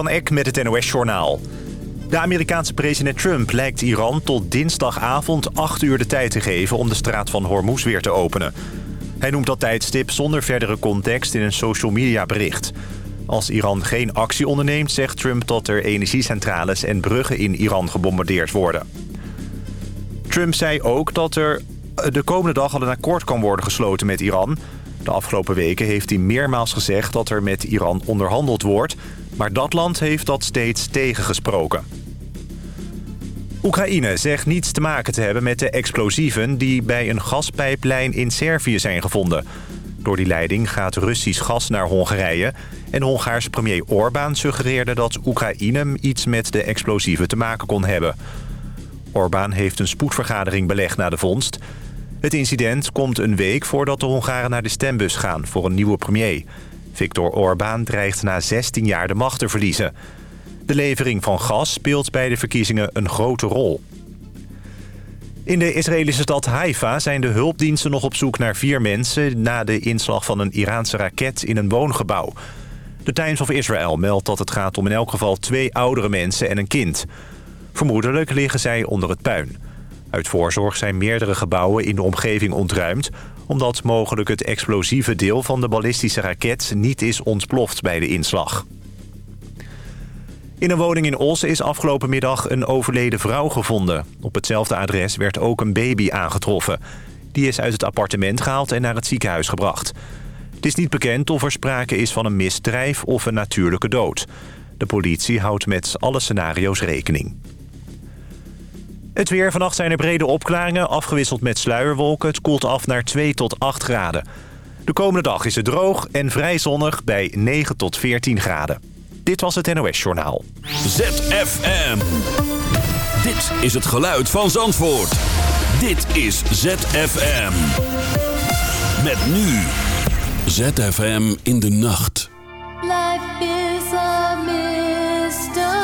Van Eck met het NOS-journaal. De Amerikaanse president Trump lijkt Iran tot dinsdagavond 8 uur de tijd te geven... om de straat van Hormuz weer te openen. Hij noemt dat tijdstip zonder verdere context in een social media bericht. Als Iran geen actie onderneemt, zegt Trump dat er energiecentrales en bruggen in Iran gebombardeerd worden. Trump zei ook dat er de komende dag al een akkoord kan worden gesloten met Iran. De afgelopen weken heeft hij meermaals gezegd dat er met Iran onderhandeld wordt... Maar dat land heeft dat steeds tegengesproken. Oekraïne zegt niets te maken te hebben met de explosieven... die bij een gaspijplijn in Servië zijn gevonden. Door die leiding gaat Russisch gas naar Hongarije... en Hongaarse premier Orbán suggereerde dat Oekraïne... iets met de explosieven te maken kon hebben. Orbán heeft een spoedvergadering belegd na de vondst. Het incident komt een week voordat de Hongaren naar de stembus gaan... voor een nieuwe premier... Viktor Orbán dreigt na 16 jaar de macht te verliezen. De levering van gas speelt bij de verkiezingen een grote rol. In de Israëlische stad Haifa zijn de hulpdiensten nog op zoek naar vier mensen... na de inslag van een Iraanse raket in een woongebouw. De Times of Israel meldt dat het gaat om in elk geval twee oudere mensen en een kind. Vermoedelijk liggen zij onder het puin. Uit voorzorg zijn meerdere gebouwen in de omgeving ontruimd omdat mogelijk het explosieve deel van de ballistische raket niet is ontploft bij de inslag. In een woning in Os is afgelopen middag een overleden vrouw gevonden. Op hetzelfde adres werd ook een baby aangetroffen. Die is uit het appartement gehaald en naar het ziekenhuis gebracht. Het is niet bekend of er sprake is van een misdrijf of een natuurlijke dood. De politie houdt met alle scenario's rekening. Het weer. Vannacht zijn er brede opklaringen, afgewisseld met sluierwolken. Het koelt af naar 2 tot 8 graden. De komende dag is het droog en vrij zonnig bij 9 tot 14 graden. Dit was het NOS Journaal. ZFM. Dit is het geluid van Zandvoort. Dit is ZFM. Met nu. ZFM in de nacht. Life is a mystery.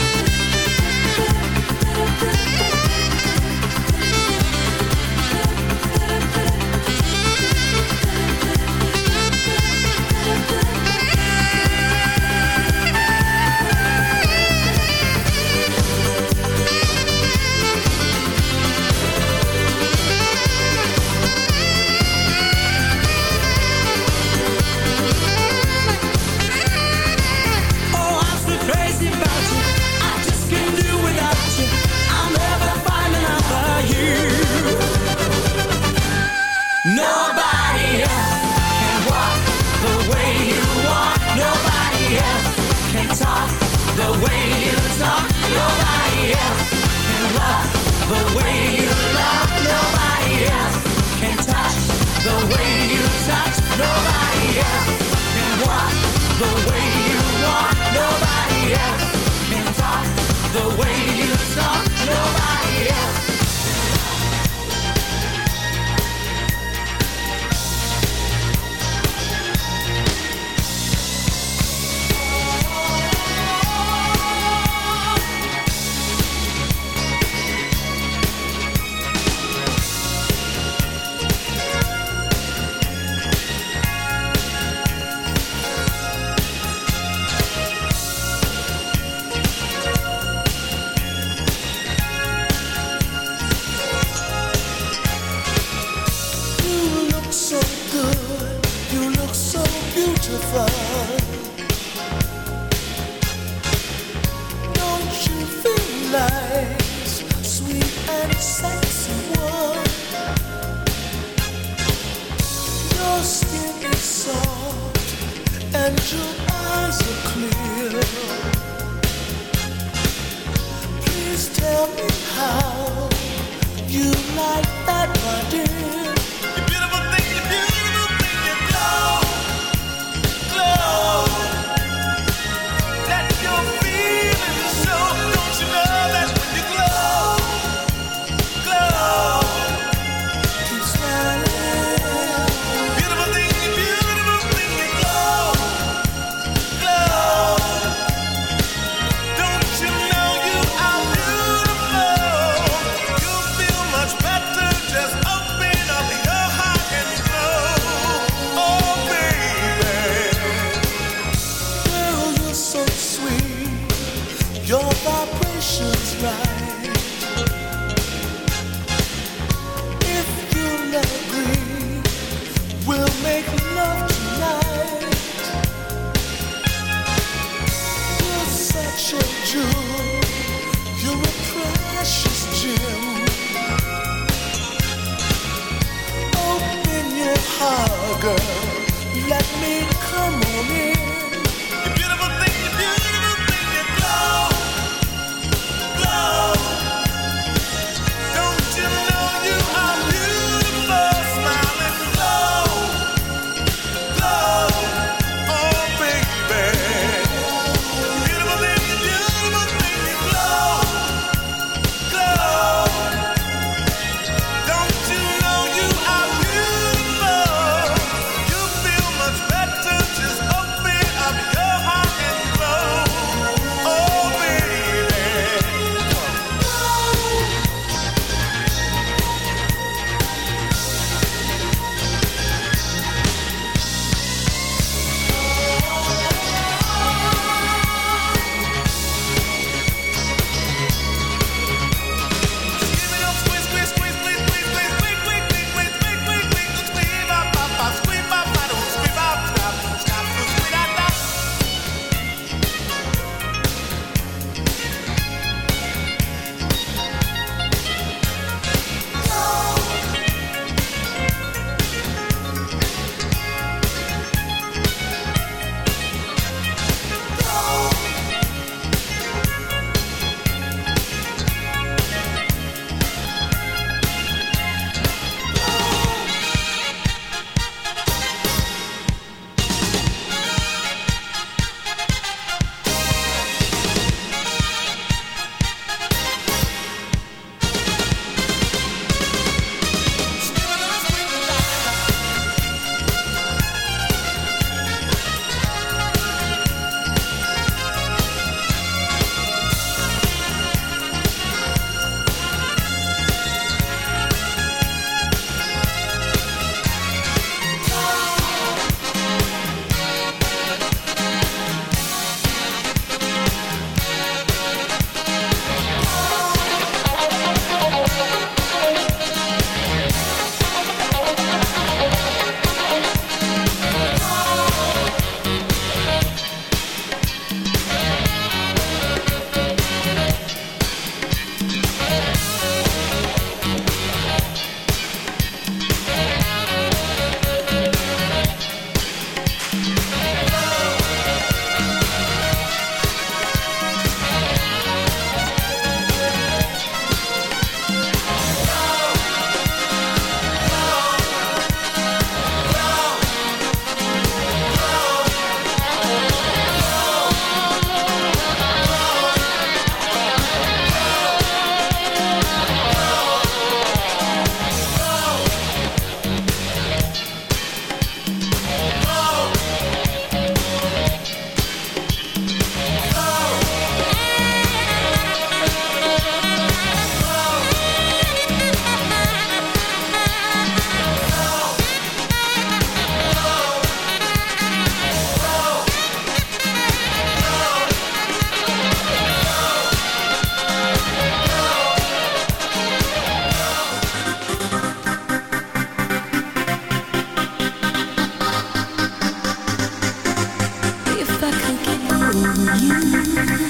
you.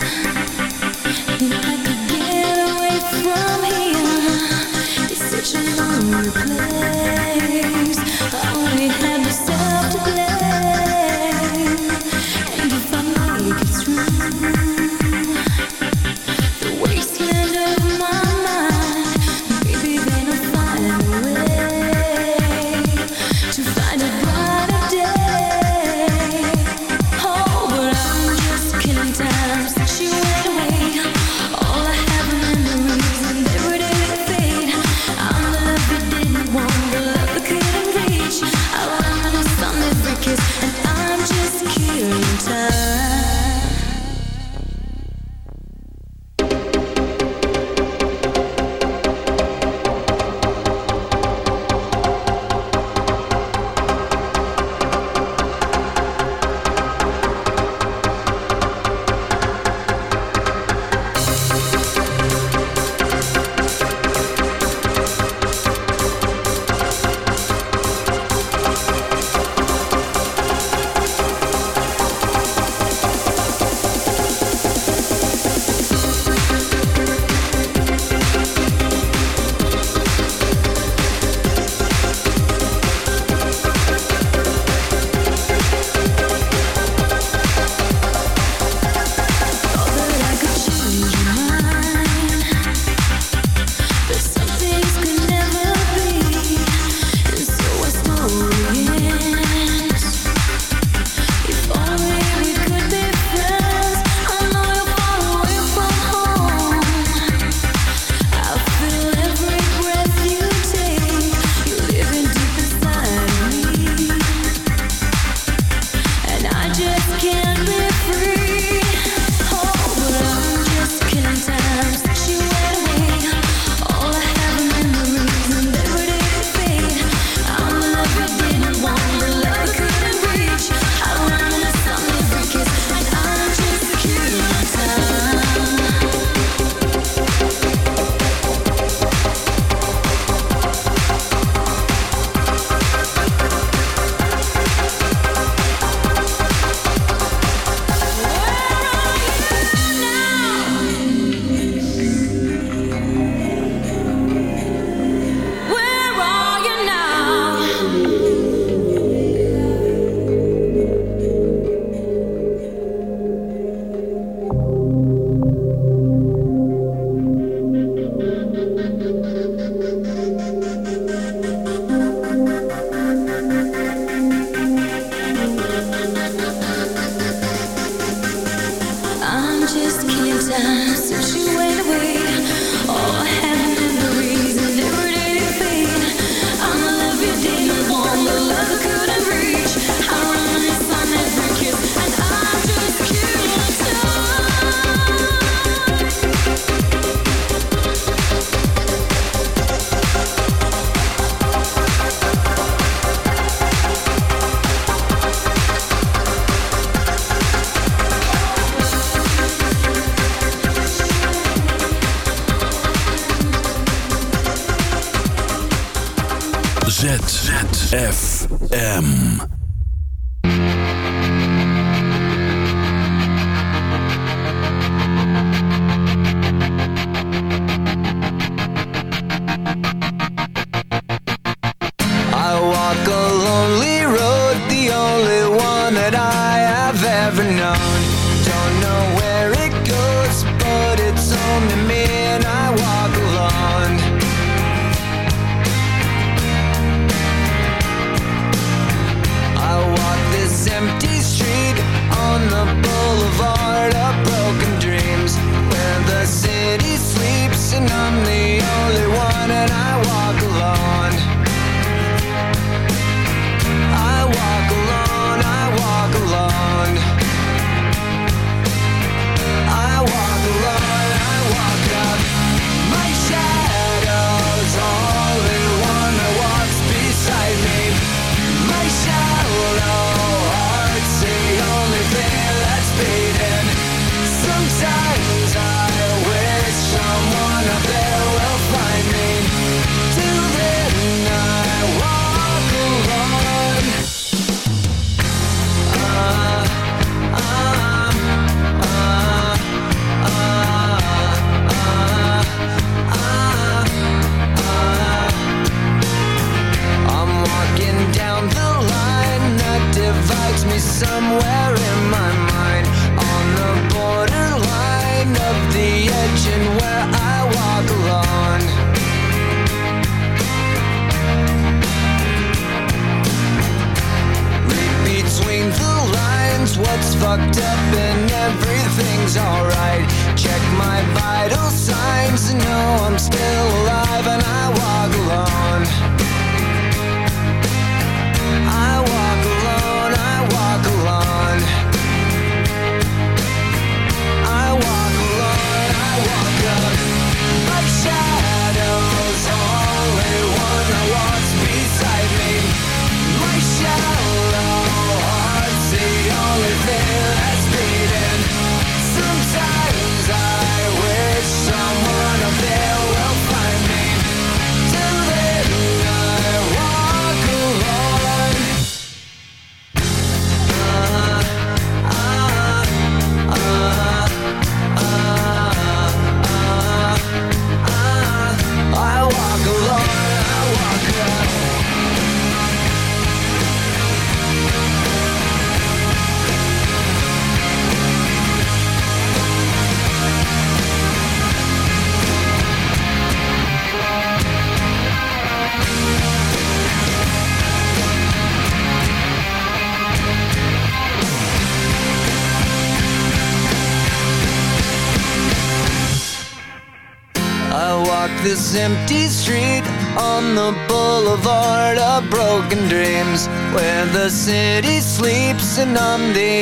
someday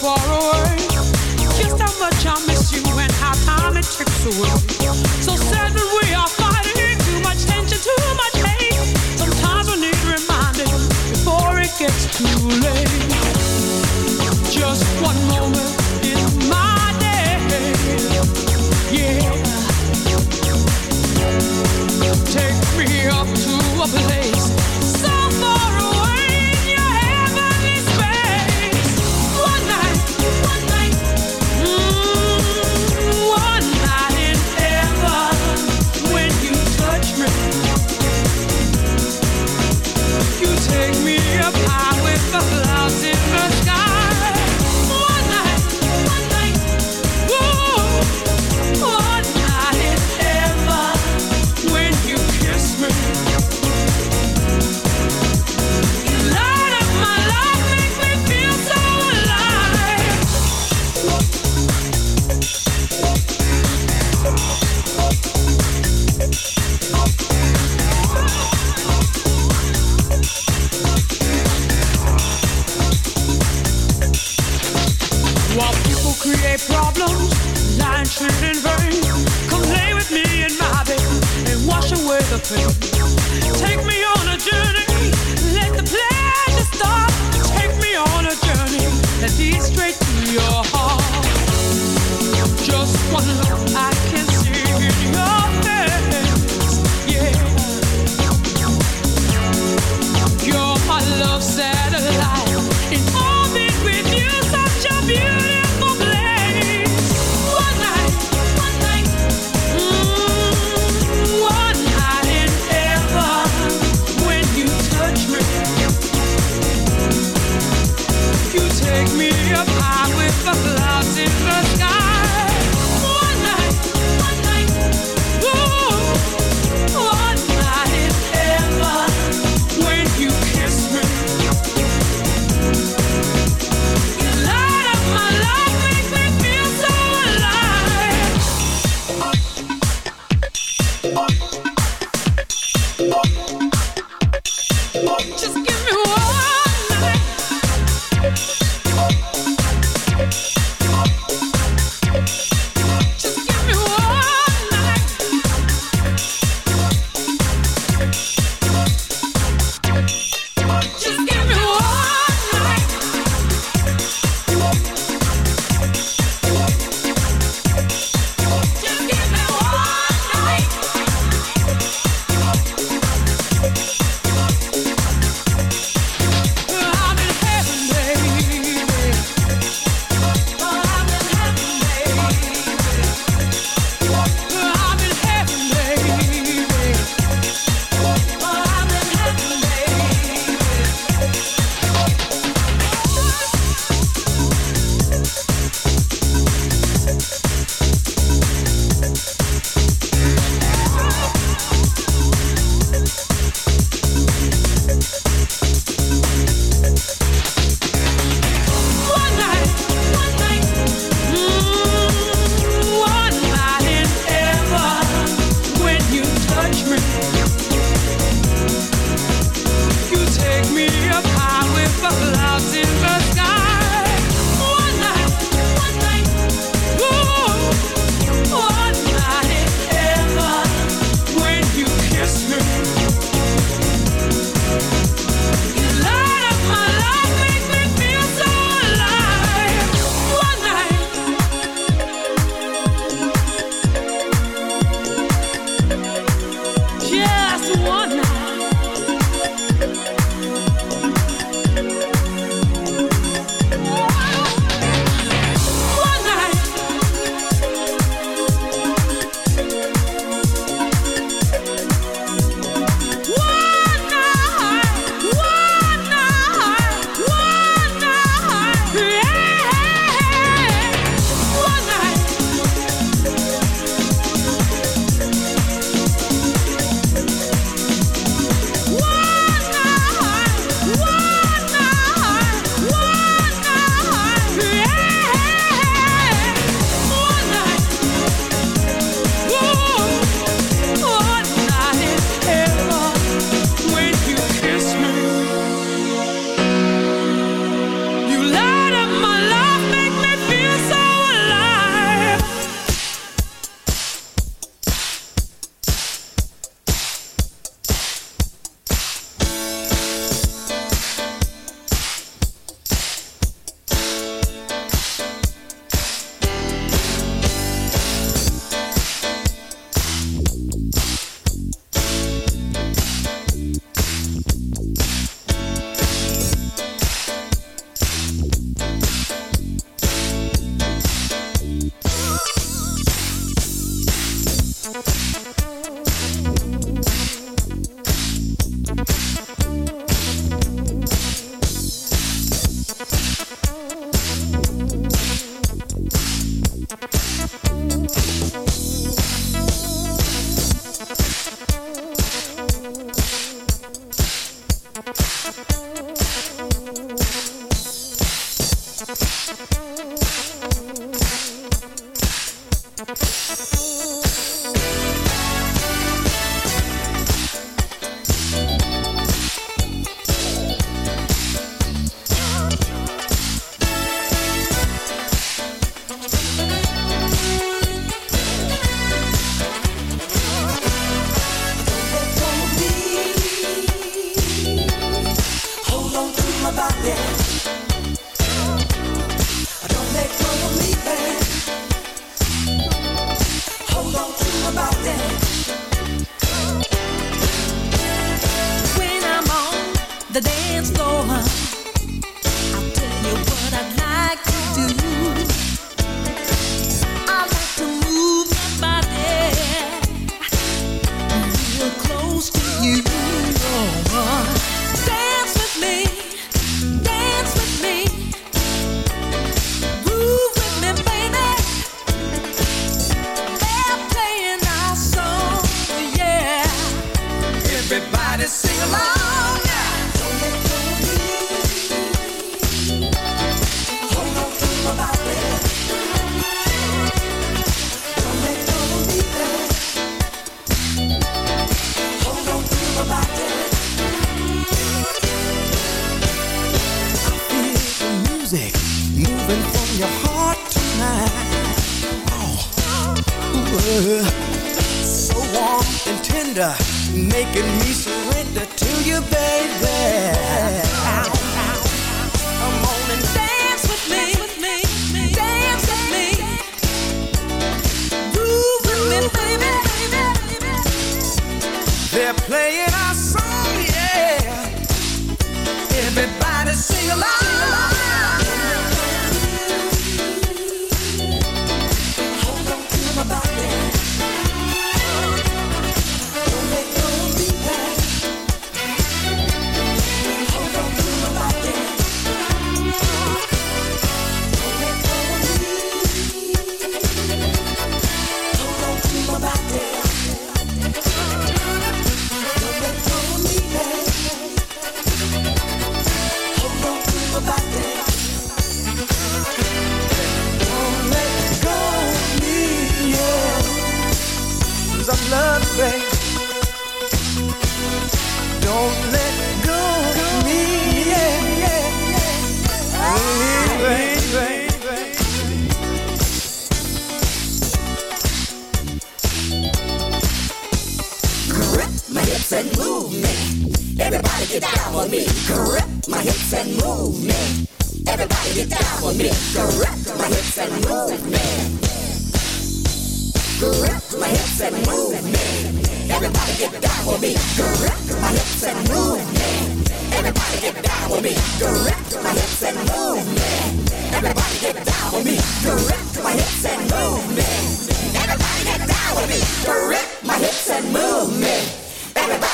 far away. Just how much I miss you and how time it ticks away. So sad that we are fighting too much tension, too much hate. Sometimes we need reminding before it gets too late. Just one moment. making me surrender to you, baby.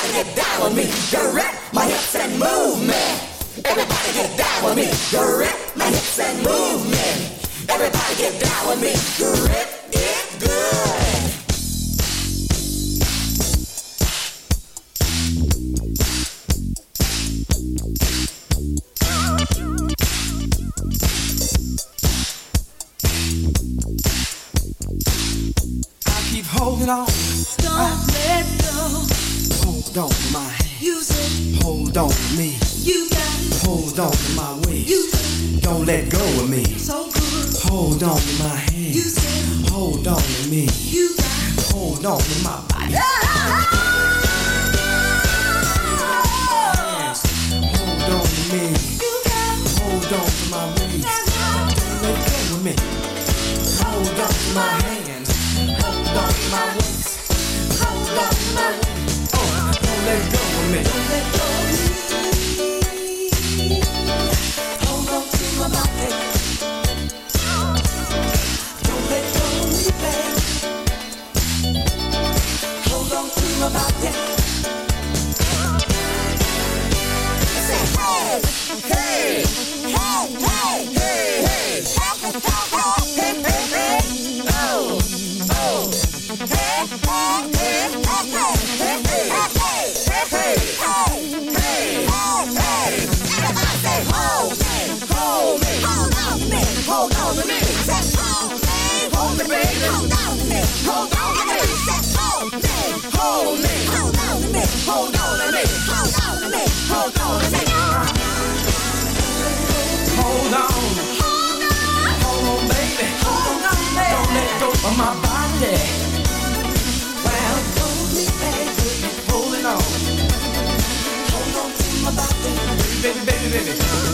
Everybody get down with me, direct my hips and movement. Everybody get down with me, direct my hips and movement. Everybody get down with me, Grip it good. Hold on to me. You got it. Hold on to my waist. You don't let go of me. So good. Hold on to my hand. You said. Hold on to me. You got it. Hold on to my body. Hold on to me. You got it. Hold on to my waist. Don't let go of me. Hold on to my hand. Hold on to my waist. Hold on to my waist. Oh, don't let go of me. Don't let go. On to me, hold on to me, hold on to me, hold on. Hold on, hold on, baby. Hold on, baby. Don't let go of my body. Well, hold me, baby. Holding on. Hold on to my body. Baby, baby, baby. Hold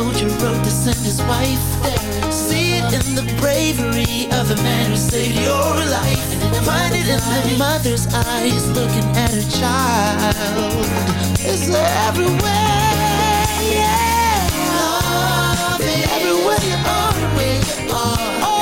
Soldier wrote to send his wife there. See it in the bravery of the man who saved your life. Find it in the mother's eyes looking at her child. It's everywhere, yeah. Love. Everywhere you are, where you are.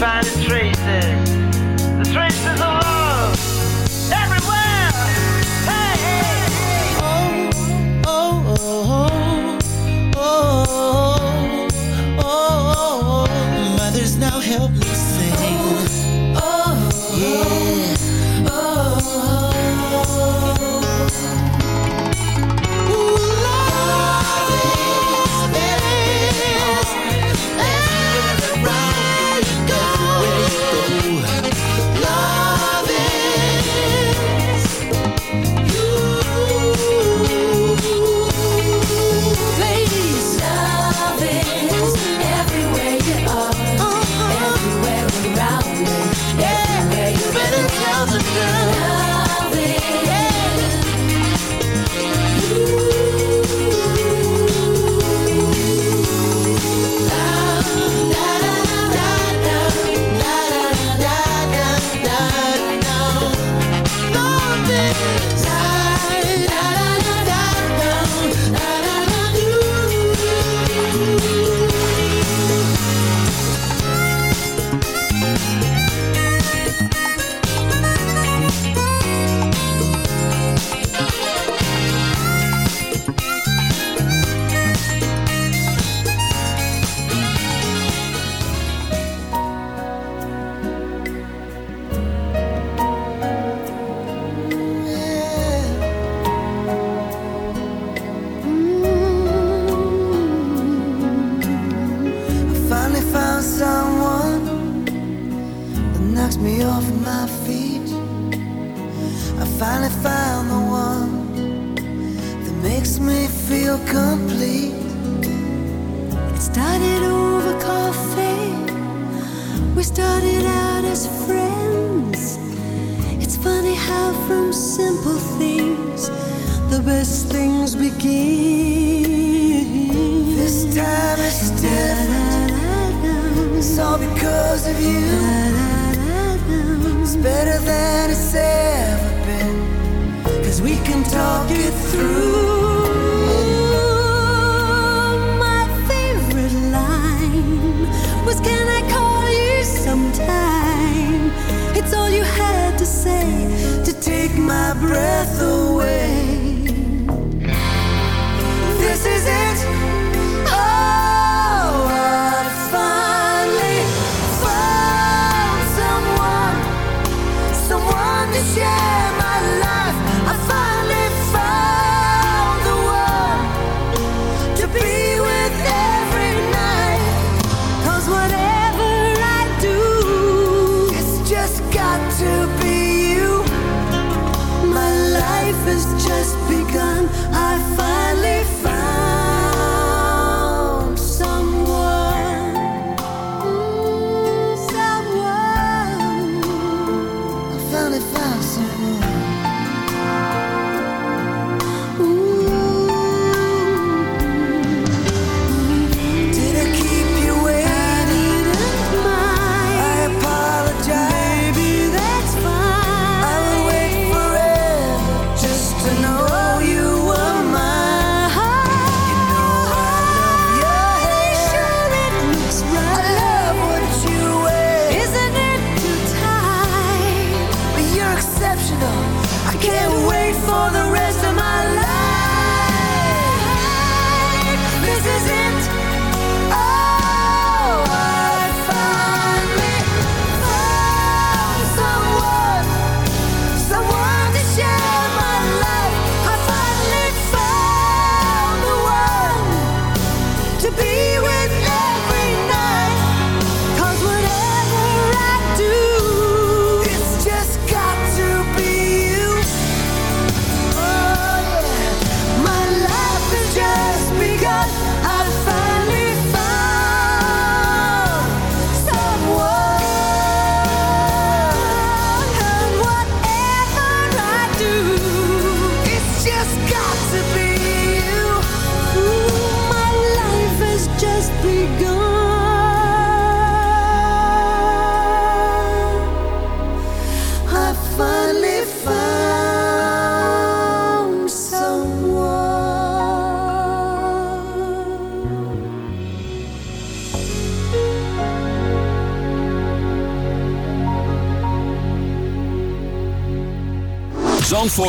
Then you can find traces.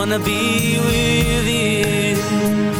Wanna be with you.